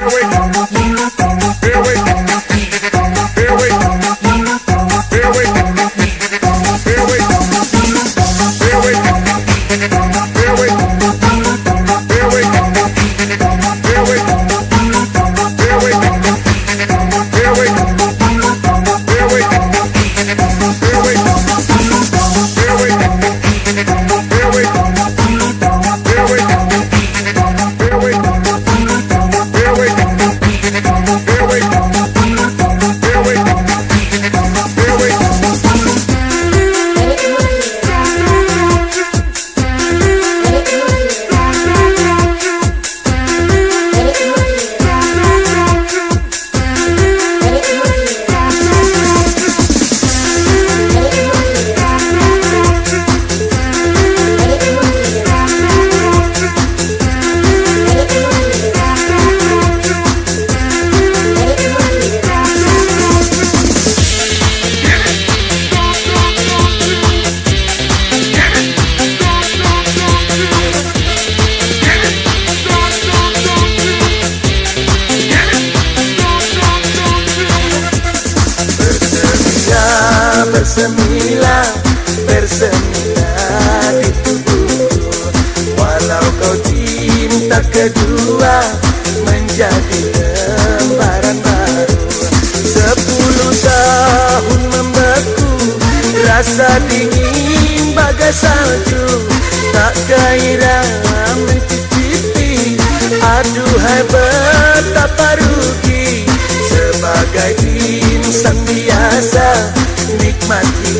Here we go. Bersemilah bersemilah di tubuhku walau kau cinta kedua menjadi lembaran baru. Sepuluh tahun membeku rasa dingin bagai salju. Tak kira mencicipi aduhai betapa rugi. Sebagai insan biasa nikmati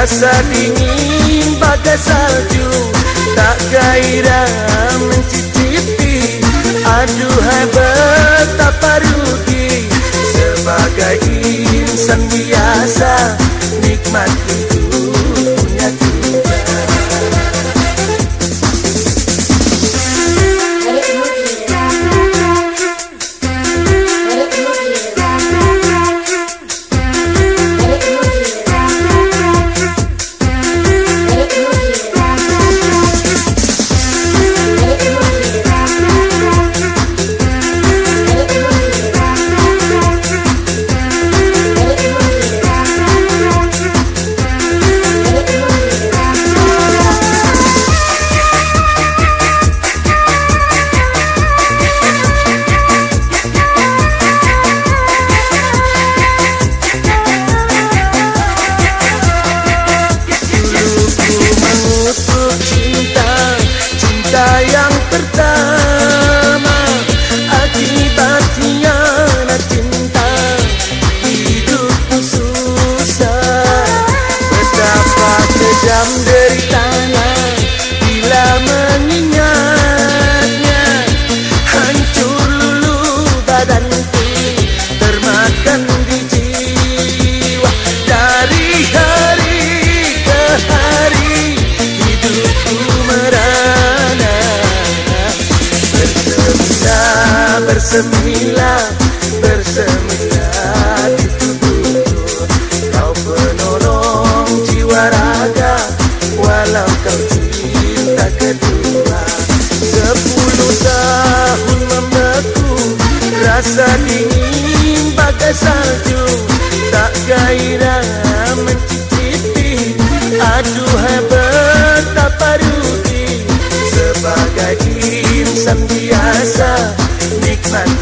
rasa dingin bagai salju tak gairah mencicipi. Aduhai betapa rugi sebagai insan biasa nikmat gemilang bersemangat di tubuhku Kau penolong jiwa raga walau kau cinta kedua. Sepuluh tahun membeku rasa dingin bagai salju. Tak gairah mencicipi aduh betapa rugi. Sebagai insan sun.